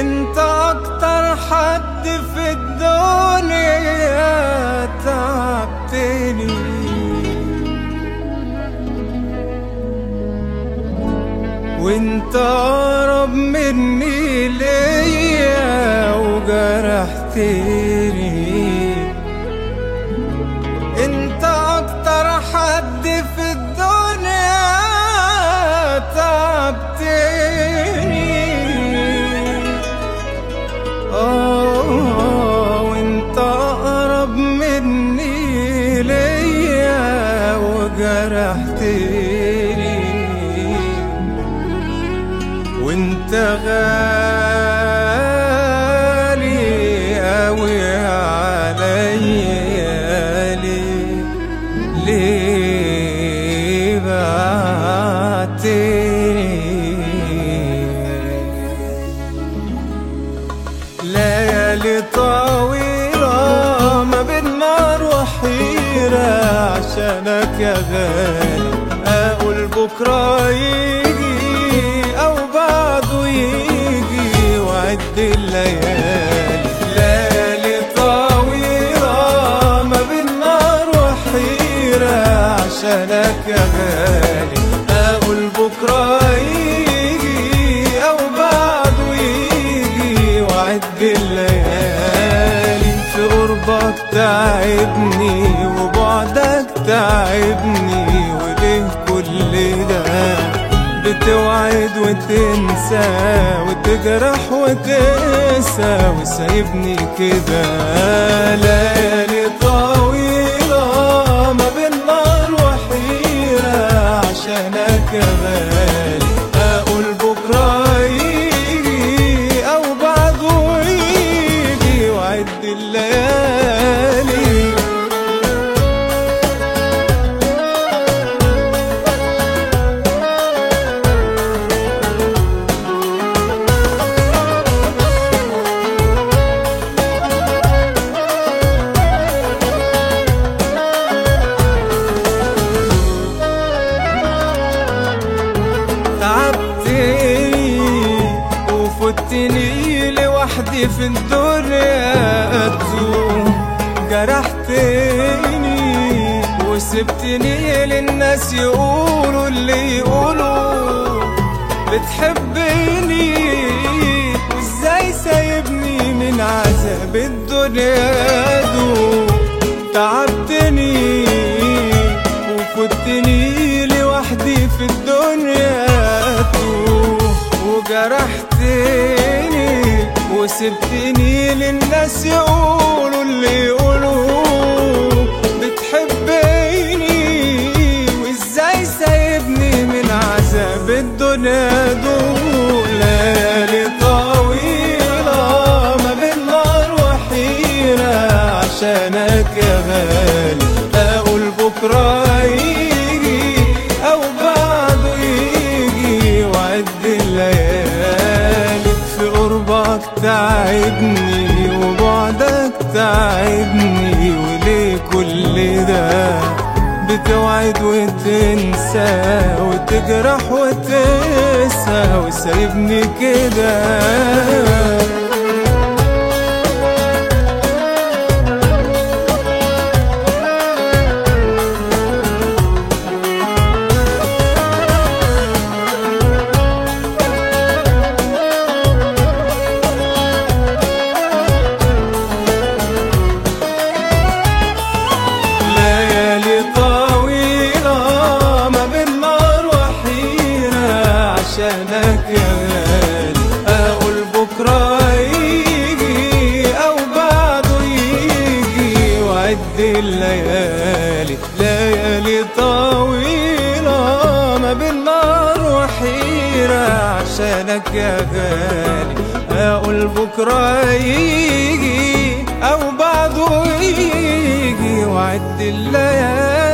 انت أكتر حد في الدنيا تعبتني. وانت اقرب مني ليا وجرحتني. وجرحتني وانت غالي أوي عليا ليه ليه بعتني ليالي طويلة ما بين نار وحيرة عشانك يا غالي. بكرة يجي أو بعده يجي وعد الليالي. ليالي طويلة ما بين نار وحيرة عشانك يا غالي. أقول بكرة يجي أو بعده يجي وعد الليالي. في قربك تعبني وبعدك تعبني ده بتوعد وتنسى وتجرح وتنسى وسايبني كده. ليالي في الدنيا أتوه جرحتني وسبتني للناس يقولوا اللي يقولوا. بتحبني؟ وازاي سايبني من عذاب الدنيا دو تعبتني وفتني لوحدي في الدنيا وجرحتني وسبتني للناس يقولوا اللي يقولوا بتحبني وإزاي سايبني من عذاب الدنيا دول؟ ليالي طويلة ما بين نار وحيرة عشانك يا غالي. أقول بكرة تعبني وبعدك تعبني وليه كل ده. بتوعد وتنسى وتجرح وتنسى وسايبني كده. عشانك يا غالي أقول بكرة يجي أو بعده يجي وعد الليالي ليالي طويلة ما بين نار وحيرة عشانك يا غالي. أقول بكرة يجي أو بعده يجي وعد الليالي.